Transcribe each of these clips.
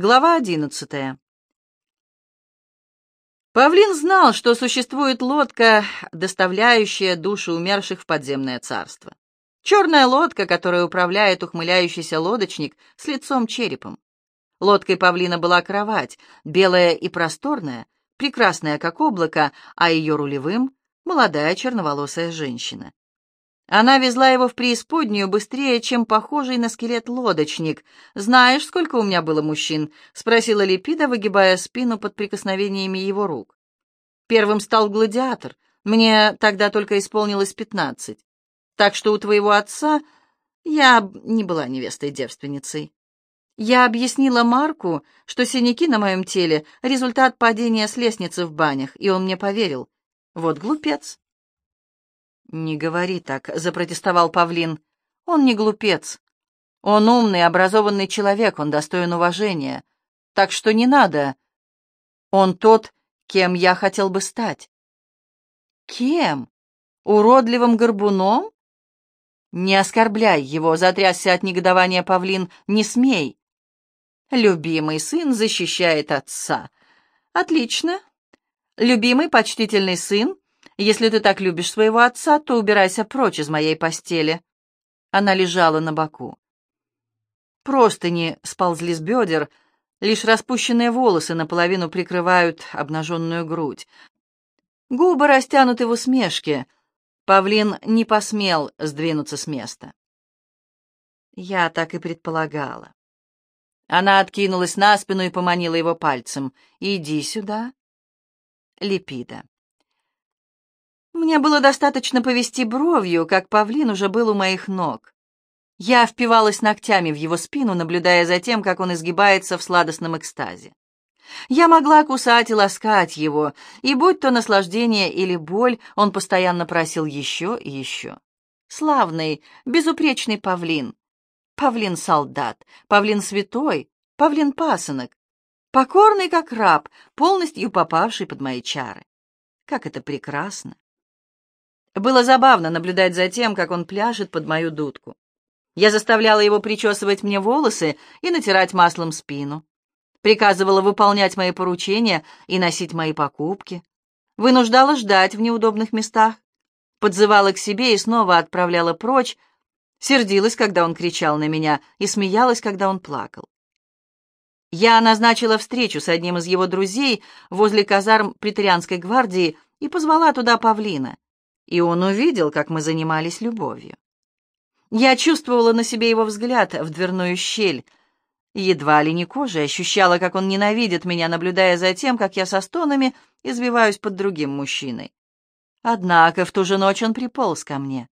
Глава одиннадцатая. Павлин знал, что существует лодка, доставляющая души умерших в подземное царство. Черная лодка, которой управляет ухмыляющийся лодочник с лицом-черепом. Лодкой павлина была кровать, белая и просторная, прекрасная, как облако, а ее рулевым — молодая черноволосая женщина. Она везла его в преисподнюю быстрее, чем похожий на скелет лодочник. «Знаешь, сколько у меня было мужчин?» — спросила Липида, выгибая спину под прикосновениями его рук. «Первым стал гладиатор. Мне тогда только исполнилось пятнадцать. Так что у твоего отца я не была невестой-девственницей. Я объяснила Марку, что синяки на моем теле — результат падения с лестницы в банях, и он мне поверил. Вот глупец». «Не говори так», — запротестовал Павлин. «Он не глупец. Он умный, образованный человек, он достоин уважения. Так что не надо. Он тот, кем я хотел бы стать». «Кем? Уродливым горбуном?» «Не оскорбляй его», — затрясся от негодования Павлин. «Не смей». «Любимый сын защищает отца». «Отлично. Любимый почтительный сын если ты так любишь своего отца, то убирайся прочь из моей постели». Она лежала на боку. Простыни сползли с бедер, лишь распущенные волосы наполовину прикрывают обнаженную грудь. Губы растянуты в усмешке. Павлин не посмел сдвинуться с места. Я так и предполагала. Она откинулась на спину и поманила его пальцем. «Иди сюда». Липида. Мне было достаточно повести бровью, как павлин уже был у моих ног. Я впивалась ногтями в его спину, наблюдая за тем, как он изгибается в сладостном экстазе. Я могла кусать и ласкать его, и будь то наслаждение или боль, он постоянно просил еще и еще. Славный, безупречный павлин. Павлин-солдат, павлин-святой, павлин-пасынок. Покорный, как раб, полностью попавший под мои чары. Как это прекрасно! Было забавно наблюдать за тем, как он пляшет под мою дудку. Я заставляла его причесывать мне волосы и натирать маслом спину. Приказывала выполнять мои поручения и носить мои покупки. Вынуждала ждать в неудобных местах. Подзывала к себе и снова отправляла прочь. Сердилась, когда он кричал на меня, и смеялась, когда он плакал. Я назначила встречу с одним из его друзей возле казарм претерианской гвардии и позвала туда павлина и он увидел, как мы занимались любовью. Я чувствовала на себе его взгляд в дверную щель. Едва ли не кожей ощущала, как он ненавидит меня, наблюдая за тем, как я со стонами извиваюсь под другим мужчиной. Однако в ту же ночь он приполз ко мне.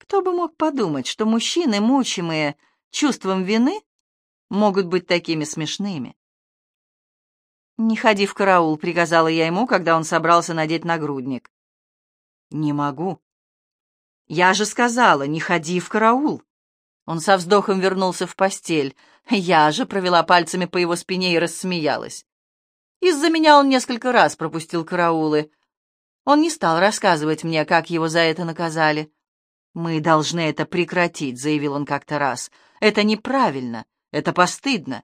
Кто бы мог подумать, что мужчины, мучимые чувством вины, могут быть такими смешными? «Не ходи в караул», — приказала я ему, когда он собрался надеть нагрудник. «Не могу». «Я же сказала, не ходи в караул». Он со вздохом вернулся в постель. Я же провела пальцами по его спине и рассмеялась. Из-за меня он несколько раз пропустил караулы. Он не стал рассказывать мне, как его за это наказали. «Мы должны это прекратить», — заявил он как-то раз. «Это неправильно, это постыдно.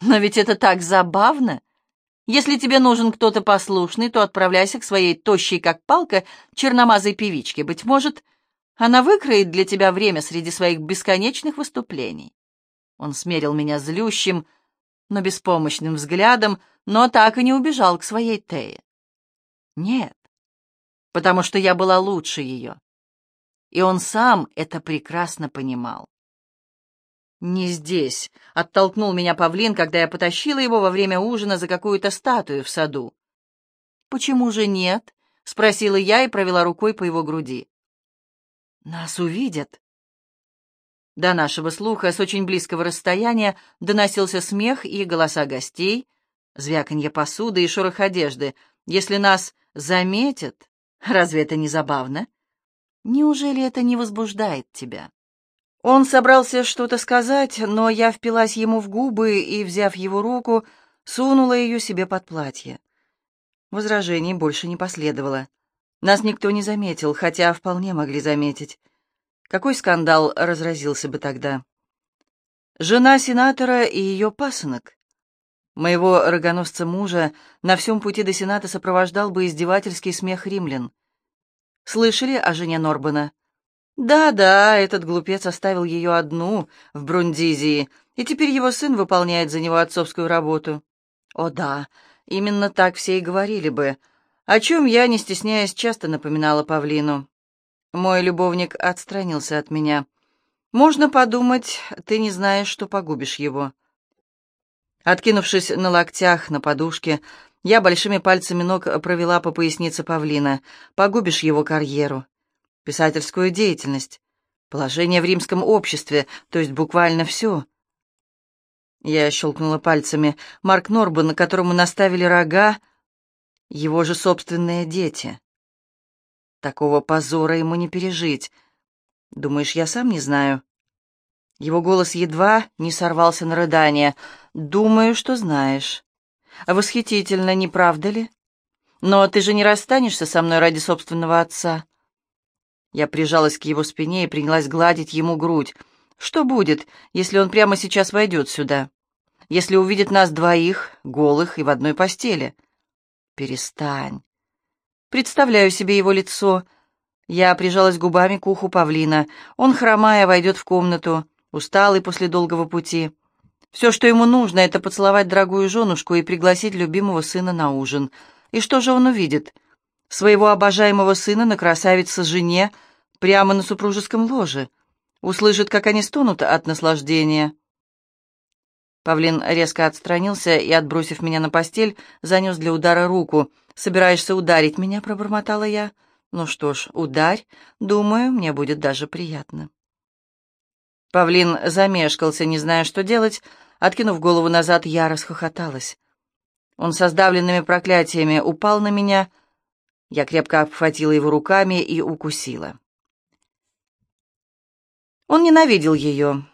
Но ведь это так забавно!» Если тебе нужен кто-то послушный, то отправляйся к своей тощей, как палка, черномазой певичке. Быть может, она выкроет для тебя время среди своих бесконечных выступлений. Он смерил меня злющим, но беспомощным взглядом, но так и не убежал к своей Тее. Нет, потому что я была лучше ее. И он сам это прекрасно понимал. «Не здесь», — оттолкнул меня павлин, когда я потащила его во время ужина за какую-то статую в саду. «Почему же нет?» — спросила я и провела рукой по его груди. «Нас увидят». До нашего слуха с очень близкого расстояния доносился смех и голоса гостей, звяканье посуды и шорох одежды. Если нас заметят, разве это не забавно? Неужели это не возбуждает тебя? Он собрался что-то сказать, но я впилась ему в губы и, взяв его руку, сунула ее себе под платье. Возражений больше не последовало. Нас никто не заметил, хотя вполне могли заметить. Какой скандал разразился бы тогда? Жена сенатора и ее пасынок. Моего рогоносца мужа на всем пути до Сената сопровождал бы издевательский смех римлян. Слышали о жене Норбана? Да-да, этот глупец оставил ее одну в Брундизии, и теперь его сын выполняет за него отцовскую работу. О да, именно так все и говорили бы, о чем я, не стесняясь, часто напоминала Павлину. Мой любовник отстранился от меня. Можно подумать, ты не знаешь, что погубишь его. Откинувшись на локтях на подушке, я большими пальцами ног провела по пояснице павлина. Погубишь его карьеру, писательскую деятельность, положение в римском обществе, то есть буквально все. Я щелкнула пальцами. Марк Норбан, которому наставили рога, его же собственные дети. Такого позора ему не пережить. Думаешь, я сам не знаю? Его голос едва не сорвался на рыдание. «Думаю, что знаешь. Восхитительно, не правда ли? Но ты же не расстанешься со мной ради собственного отца». Я прижалась к его спине и принялась гладить ему грудь. «Что будет, если он прямо сейчас войдет сюда? Если увидит нас двоих, голых и в одной постели?» «Перестань». Представляю себе его лицо. Я прижалась губами к уху павлина. Он, хромая, войдет в комнату усталый после долгого пути. Все, что ему нужно, это поцеловать дорогую женушку и пригласить любимого сына на ужин. И что же он увидит? Своего обожаемого сына на красавице жене прямо на супружеском ложе. Услышит, как они стонут от наслаждения. Павлин резко отстранился и, отбросив меня на постель, занес для удара руку. «Собираешься ударить меня?» — пробормотала я. «Ну что ж, ударь. Думаю, мне будет даже приятно». Павлин замешкался, не зная, что делать. Откинув голову назад, я расхохоталась. Он со сдавленными проклятиями упал на меня. Я крепко обхватила его руками и укусила. Он ненавидел ее.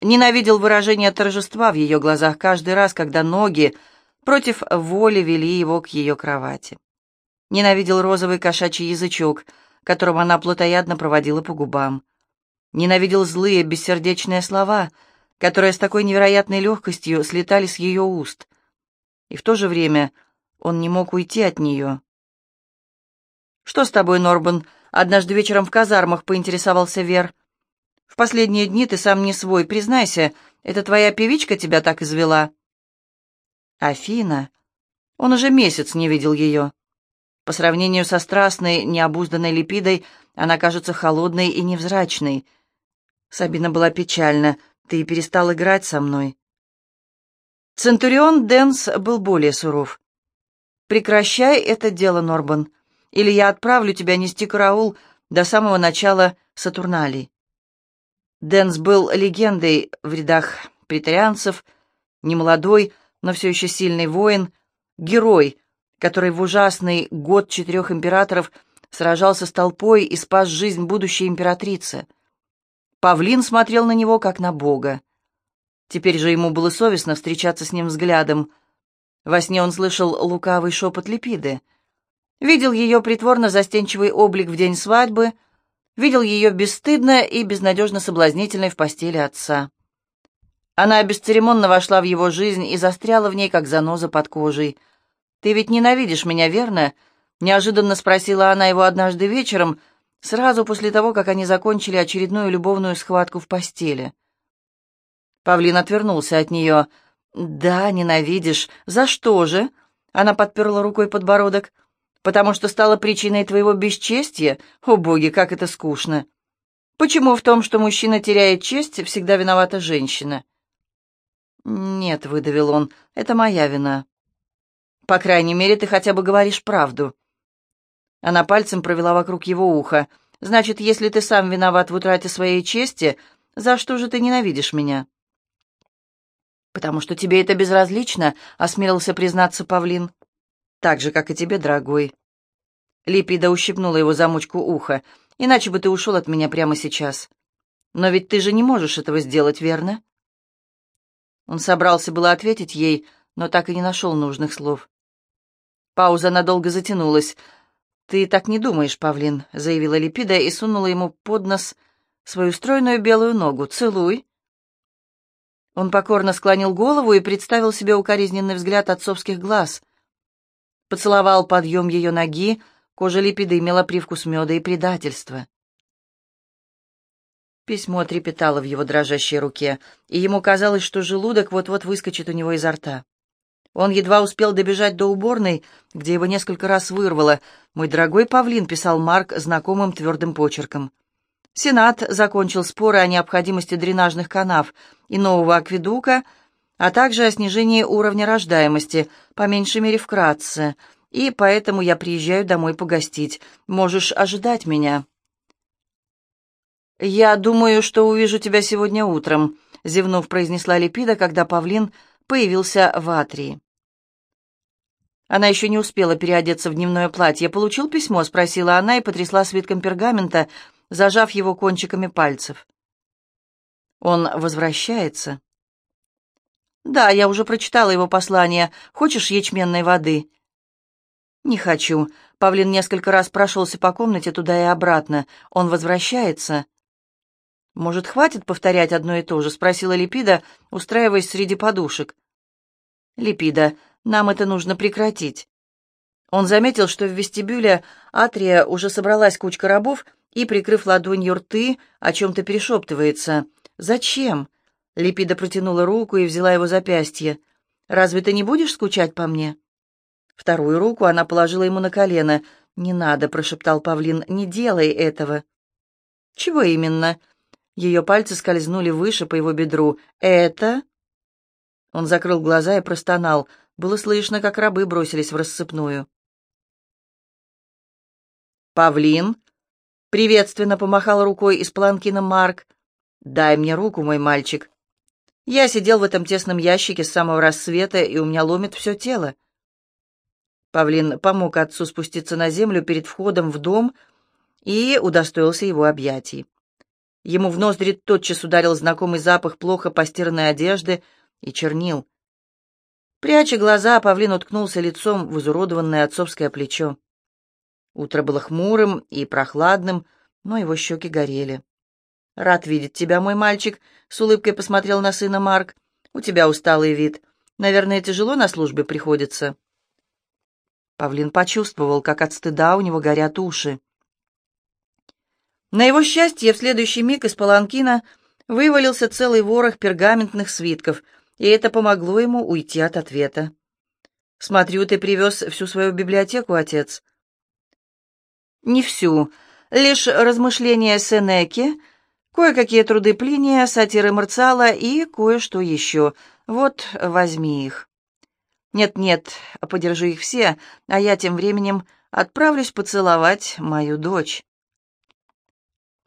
Ненавидел выражение торжества в ее глазах каждый раз, когда ноги против воли вели его к ее кровати. Ненавидел розовый кошачий язычок, которым она плотоядно проводила по губам. Ненавидел злые, бессердечные слова, которые с такой невероятной легкостью слетали с ее уст. И в то же время он не мог уйти от нее. «Что с тобой, Норбан?» Однажды вечером в казармах поинтересовался Вер. «В последние дни ты сам не свой. Признайся, это твоя певичка тебя так извела?» «Афина?» Он уже месяц не видел ее. По сравнению со страстной, необузданной липидой, она кажется холодной и невзрачной — Сабина была печальна. «Ты перестал играть со мной». Центурион Дэнс был более суров. «Прекращай это дело, Норбан, или я отправлю тебя нести караул до самого начала Сатурналий». Дэнс был легендой в рядах преторианцев, немолодой, но все еще сильный воин, герой, который в ужасный год четырех императоров сражался с толпой и спас жизнь будущей императрицы — Павлин смотрел на него, как на Бога. Теперь же ему было совестно встречаться с ним взглядом. Во сне он слышал лукавый шепот Липиды. Видел ее притворно-застенчивый облик в день свадьбы, видел ее бесстыдно и безнадежно соблазнительной в постели отца. Она бесцеремонно вошла в его жизнь и застряла в ней, как заноза под кожей. «Ты ведь ненавидишь меня, верно?» — неожиданно спросила она его однажды вечером — сразу после того, как они закончили очередную любовную схватку в постели. Павлин отвернулся от нее. «Да, ненавидишь. За что же?» Она подперла рукой подбородок. «Потому что стала причиной твоего бесчестия? О, боги, как это скучно!» «Почему в том, что мужчина теряет честь, всегда виновата женщина?» «Нет», — выдавил он, — «это моя вина». «По крайней мере, ты хотя бы говоришь правду». Она пальцем провела вокруг его уха. «Значит, если ты сам виноват в утрате своей чести, за что же ты ненавидишь меня?» «Потому что тебе это безразлично», — осмелился признаться Павлин. «Так же, как и тебе, дорогой». Липида ущипнула его замочку уха. «Иначе бы ты ушел от меня прямо сейчас. Но ведь ты же не можешь этого сделать, верно?» Он собрался было ответить ей, но так и не нашел нужных слов. Пауза надолго затянулась. «Ты так не думаешь, Павлин», — заявила Липида и сунула ему под нос свою стройную белую ногу. «Целуй». Он покорно склонил голову и представил себе укоризненный взгляд отцовских глаз. Поцеловал подъем ее ноги, кожа липиды имела привкус меда и предательства. Письмо трепетало в его дрожащей руке, и ему казалось, что желудок вот-вот выскочит у него изо рта. Он едва успел добежать до уборной, где его несколько раз вырвало. «Мой дорогой павлин», — писал Марк знакомым твердым почерком. Сенат закончил споры о необходимости дренажных канав и нового акведука, а также о снижении уровня рождаемости, по меньшей мере вкратце, и поэтому я приезжаю домой погостить. Можешь ожидать меня. «Я думаю, что увижу тебя сегодня утром», — зевнув, произнесла Липида, когда павлин появился в Атрии. Она еще не успела переодеться в дневное платье. «Получил письмо?» — спросила она и потрясла свитком пергамента, зажав его кончиками пальцев. «Он возвращается?» «Да, я уже прочитала его послание. Хочешь ячменной воды?» «Не хочу». Павлин несколько раз прошелся по комнате туда и обратно. «Он возвращается?» «Может, хватит повторять одно и то же?» — спросила Липида, устраиваясь среди подушек. «Липида, нам это нужно прекратить». Он заметил, что в вестибюле Атрия уже собралась кучка рабов и, прикрыв ладонью рты, о чем-то перешептывается. «Зачем?» — Липида протянула руку и взяла его запястье. «Разве ты не будешь скучать по мне?» Вторую руку она положила ему на колено. «Не надо», — прошептал Павлин, — «не делай этого». «Чего именно?» Ее пальцы скользнули выше по его бедру. «Это?» Он закрыл глаза и простонал. Было слышно, как рабы бросились в рассыпную. «Павлин?» Приветственно помахал рукой из планкина Марк. «Дай мне руку, мой мальчик». Я сидел в этом тесном ящике с самого рассвета, и у меня ломит все тело. Павлин помог отцу спуститься на землю перед входом в дом и удостоился его объятий. Ему в ноздри тотчас ударил знакомый запах плохо постиранной одежды и чернил. Пряча глаза, павлин уткнулся лицом в изуродованное отцовское плечо. Утро было хмурым и прохладным, но его щеки горели. «Рад видеть тебя, мой мальчик», — с улыбкой посмотрел на сына Марк. «У тебя усталый вид. Наверное, тяжело на службе приходится». Павлин почувствовал, как от стыда у него горят уши. На его счастье, в следующий миг из паланкина вывалился целый ворох пергаментных свитков, и это помогло ему уйти от ответа. «Смотрю, ты привез всю свою библиотеку, отец». «Не всю, лишь размышления Сенеки, кое-какие труды Плиния, сатиры Марциала и кое-что еще. Вот, возьми их». «Нет-нет, подержи их все, а я тем временем отправлюсь поцеловать мою дочь».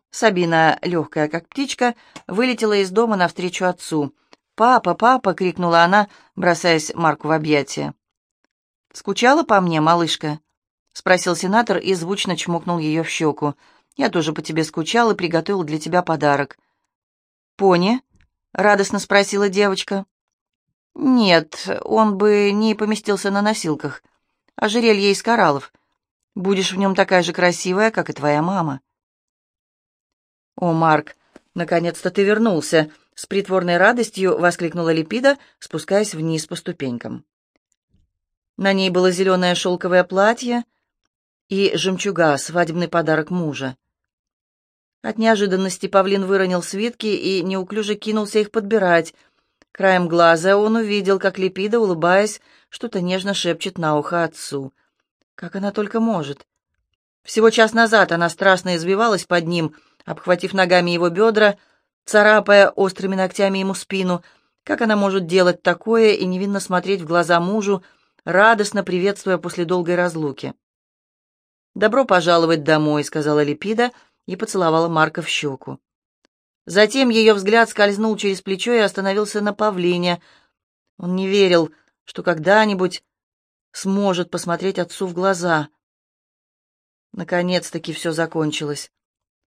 Сабина, легкая как птичка, вылетела из дома навстречу отцу. «Папа, папа!» — крикнула она, бросаясь Марку в объятия. «Скучала по мне, малышка?» — спросил сенатор и звучно чмокнул ее в щеку. «Я тоже по тебе скучал и приготовил для тебя подарок». «Пони?» — радостно спросила девочка. «Нет, он бы не поместился на носилках. Ожерелье из кораллов. Будешь в нем такая же красивая, как и твоя мама». «О, Марк, наконец-то ты вернулся!» — с притворной радостью воскликнула Липида, спускаясь вниз по ступенькам. На ней было зеленое шелковое платье и жемчуга, свадебный подарок мужа. От неожиданности павлин выронил свитки и неуклюже кинулся их подбирать. Краем глаза он увидел, как Липида, улыбаясь, что-то нежно шепчет на ухо отцу. Как она только может. Всего час назад она страстно извивалась под ним — обхватив ногами его бедра, царапая острыми ногтями ему спину. Как она может делать такое и невинно смотреть в глаза мужу, радостно приветствуя после долгой разлуки? «Добро пожаловать домой», — сказала Липида и поцеловала Марка в щеку. Затем ее взгляд скользнул через плечо и остановился на павлине. Он не верил, что когда-нибудь сможет посмотреть отцу в глаза. Наконец-таки все закончилось.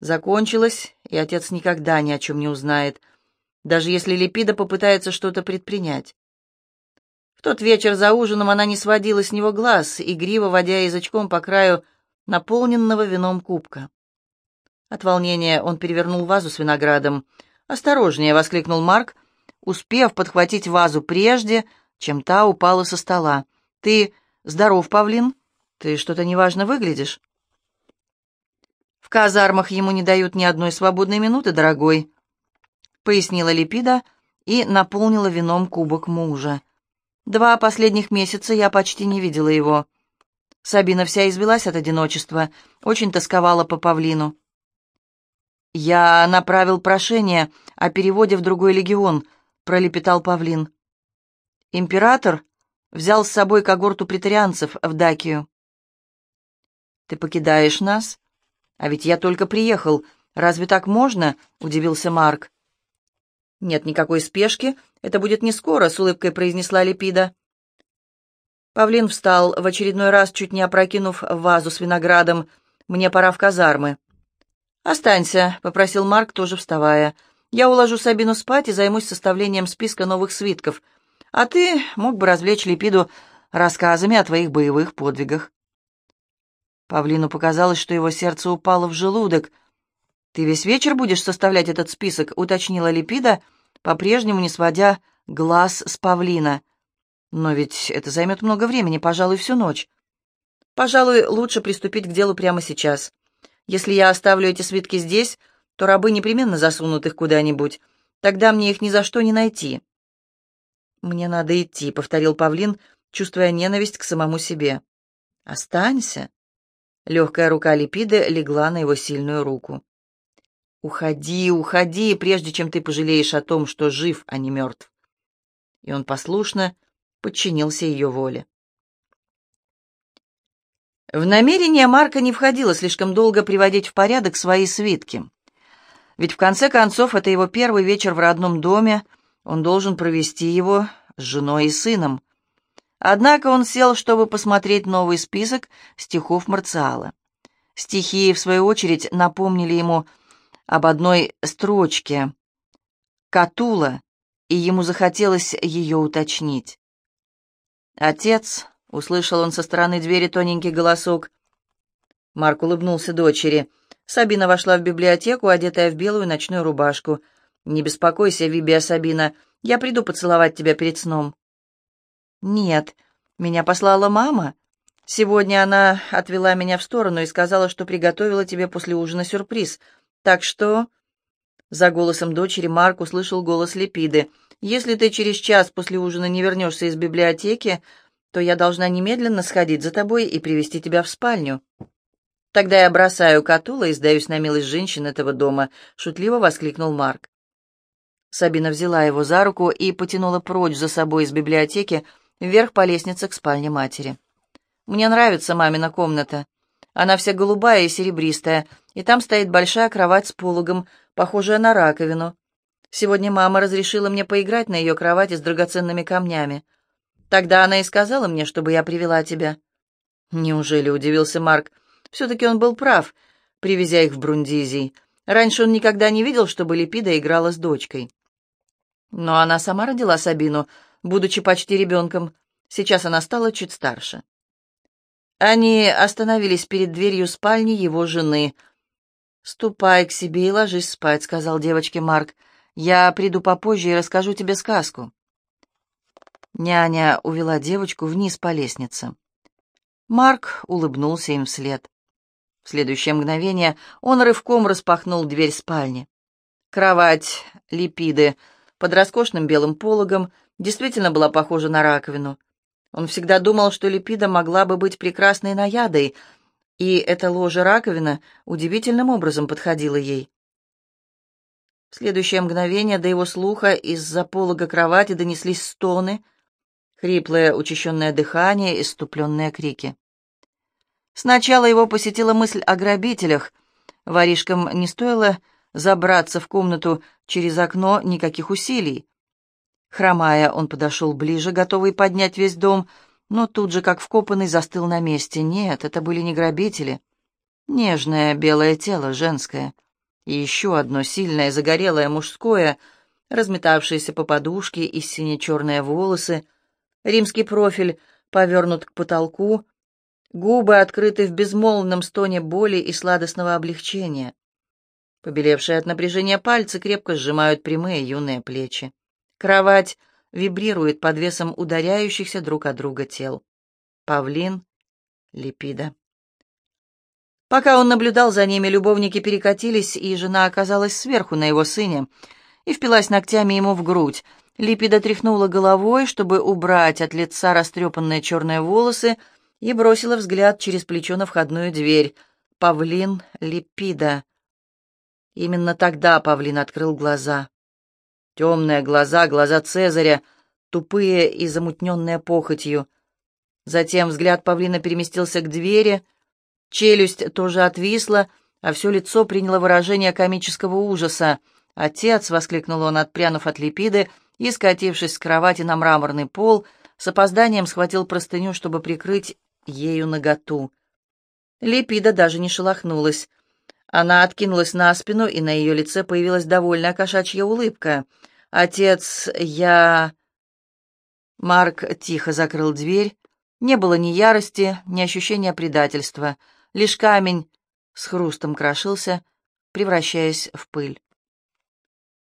Закончилось, и отец никогда ни о чем не узнает, даже если Липида попытается что-то предпринять. В тот вечер за ужином она не сводила с него глаз, игриво водя язычком по краю наполненного вином кубка. От волнения он перевернул вазу с виноградом. «Осторожнее!» — воскликнул Марк, успев подхватить вазу прежде, чем та упала со стола. «Ты здоров, павлин? Ты что-то неважно выглядишь». «В казармах ему не дают ни одной свободной минуты, дорогой», — пояснила Липида и наполнила вином кубок мужа. «Два последних месяца я почти не видела его». Сабина вся извелась от одиночества, очень тосковала по павлину. «Я направил прошение о переводе в другой легион», — пролепетал павлин. «Император взял с собой когорту претарианцев в Дакию». «Ты покидаешь нас? А ведь я только приехал. Разве так можно?» — удивился Марк. «Нет никакой спешки. Это будет не скоро», — с улыбкой произнесла Липида. Павлин встал, в очередной раз чуть не опрокинув вазу с виноградом. «Мне пора в казармы». «Останься», — попросил Марк, тоже вставая. «Я уложу Сабину спать и займусь составлением списка новых свитков. А ты мог бы развлечь Липиду рассказами о твоих боевых подвигах». Павлину показалось, что его сердце упало в желудок. «Ты весь вечер будешь составлять этот список?» — уточнила Липида, по-прежнему не сводя глаз с Павлина. Но ведь это займет много времени, пожалуй, всю ночь. Пожалуй, лучше приступить к делу прямо сейчас. Если я оставлю эти свитки здесь, то рабы непременно засунут их куда-нибудь. Тогда мне их ни за что не найти. «Мне надо идти», — повторил павлин, чувствуя ненависть к самому себе. «Останься». Легкая рука Липиды легла на его сильную руку. «Уходи, уходи, прежде чем ты пожалеешь о том, что жив, а не мертв». И он послушно подчинился ее воле. В намерение Марка не входило слишком долго приводить в порядок свои свитки. Ведь в конце концов это его первый вечер в родном доме, он должен провести его с женой и сыном. Однако он сел, чтобы посмотреть новый список стихов Марциала. Стихи, в свою очередь, напомнили ему об одной строчке «Катула», и ему захотелось ее уточнить. «Отец», — услышал он со стороны двери тоненький голосок. Марк улыбнулся дочери. Сабина вошла в библиотеку, одетая в белую ночную рубашку. «Не беспокойся, Вибия Сабина, я приду поцеловать тебя перед сном». «Нет, меня послала мама. Сегодня она отвела меня в сторону и сказала, что приготовила тебе после ужина сюрприз. Так что...» За голосом дочери Марк услышал голос Лепиды. Если ты через час после ужина не вернешься из библиотеки, то я должна немедленно сходить за тобой и привести тебя в спальню. Тогда я бросаю Катула и сдаюсь на милость женщин этого дома», — шутливо воскликнул Марк. Сабина взяла его за руку и потянула прочь за собой из библиотеки вверх по лестнице к спальне матери. «Мне нравится мамина комната. Она вся голубая и серебристая, и там стоит большая кровать с пологом, похожая на раковину. Сегодня мама разрешила мне поиграть на ее кровати с драгоценными камнями. Тогда она и сказала мне, чтобы я привела тебя». «Неужели?» — удивился Марк. «Все-таки он был прав, привезя их в Брундизий. Раньше он никогда не видел, чтобы Липида играла с дочкой». Но она сама родила Сабину, будучи почти ребенком. Сейчас она стала чуть старше. Они остановились перед дверью спальни его жены. «Ступай к себе и ложись спать», — сказал девочке Марк. Я приду попозже и расскажу тебе сказку». Няня увела девочку вниз по лестнице. Марк улыбнулся им вслед. В следующее мгновение он рывком распахнул дверь спальни. Кровать Липиды под роскошным белым пологом действительно была похожа на раковину. Он всегда думал, что Липида могла бы быть прекрасной наядой, и эта ложа-раковина удивительным образом подходила ей. В следующее мгновение до его слуха из-за полога кровати донеслись стоны, хриплое учащенное дыхание и ступленные крики. Сначала его посетила мысль о грабителях. Воришкам не стоило забраться в комнату через окно никаких усилий. Хромая, он подошел ближе, готовый поднять весь дом, но тут же, как вкопанный, застыл на месте. Нет, это были не грабители. Нежное белое тело, женское — и еще одно сильное, загорелое мужское, разметавшееся по подушке и сине-черные волосы, римский профиль повернут к потолку, губы открыты в безмолвном стоне боли и сладостного облегчения. Побелевшие от напряжения пальцы крепко сжимают прямые юные плечи. Кровать вибрирует под весом ударяющихся друг от друга тел. Павлин, Липида. Пока он наблюдал за ними, любовники перекатились, и жена оказалась сверху на его сыне и впилась ногтями ему в грудь. Липида тряхнула головой, чтобы убрать от лица растрепанные черные волосы, и бросила взгляд через плечо на входную дверь. Павлин Липида. Именно тогда Павлин открыл глаза. Темные глаза, глаза Цезаря, тупые и замутненные похотью. Затем взгляд павлина переместился к двери, челюсть тоже отвисла, а все лицо приняло выражение комического ужаса. «Отец!» — воскликнул он, отпрянув от липиды, и, скатившись с кровати на мраморный пол, с опозданием схватил простыню, чтобы прикрыть ею наготу. Липида даже не шелохнулась. Она откинулась на спину, и на ее лице появилась довольная кошачья улыбка. «Отец, я...» Марк тихо закрыл дверь. Не было ни ярости, ни ощущения предательства. Лишь камень с хрустом крошился, превращаясь в пыль.